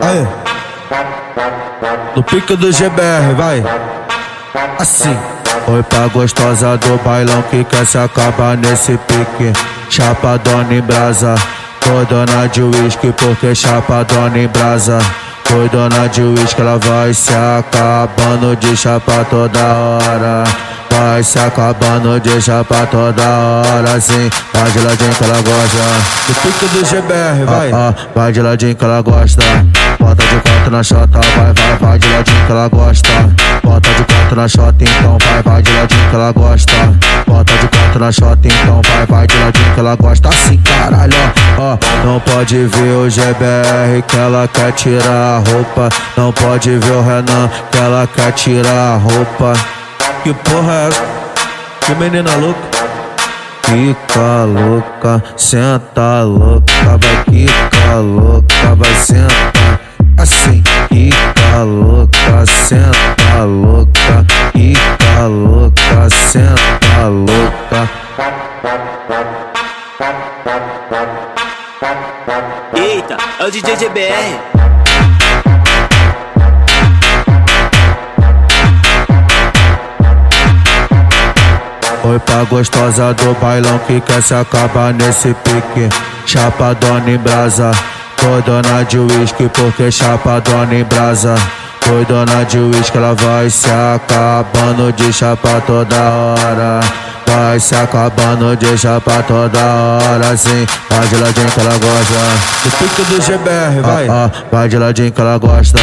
Aí. No pique do GBR, vai. Assim. Oi pra gostosa do bailão que quer se acabar nesse pique. Chapadona em brasa. Foi dona de uísque porque chapadona em brasa. Foi dona de uísque, ela vai se acabando de chapa toda hora. Vai se acabando de chapa toda hora, sim. Vai de ladinho que ela gosta. Do pique do GBR, vai. Ah, ah, vai de ladinho que ela gosta. Bota de quatro na chota, vai, vai, vai de ladinho que ela gosta. Bota de quatro na chota, então vai, vai de ladinho que ela gosta. Bota de quatro na chota, então vai, vai de ladinho que ela gosta. Assim, caralho, ó. Não pode ver o GBR que ela quer tirar a roupa. Não pode ver o Renan que ela quer tirar a roupa. Que porra é essa? Que menina louca? Fica louca, senta louca, vai ficar louca, vai sentar assim. Fica louca, senta louca, fica louca, senta louca. Eita, é o DJ GBR. Oi pra gostosa do bailão que quer se acabar nesse pique. Chapadona em brasa, foi dona de uísque porque chapadona em brasa. Foi dona de uísque, ela vai se acabando de chapa toda hora. Vai se acabando de chapa toda hora, sim. Vai de ladinho que ela gosta. Do pique do GBR, vai. Ah, ah, vai de ladinho que ela gosta.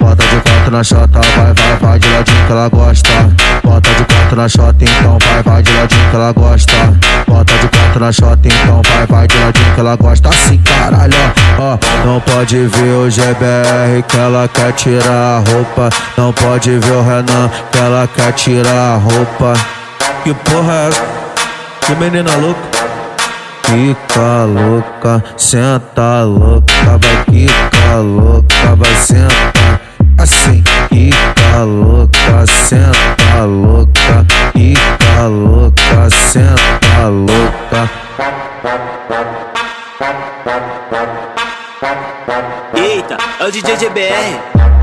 Bota de quatro na chota, vai, vai, vai de ladinho que ela gosta. Na chota, então vai, vai de ladinho que ela gosta. Bota de quatro na chota, então vai, vai de ladinho que ela gosta. Assim, caralho, ó. Não pode ver o GBR que ela quer tirar a roupa. Não pode ver o Renan que ela quer tirar a roupa. Que porra é essa? Que menina louca? Fica louca, senta louca, vai ficar louca, Eita, é o DJ GBR.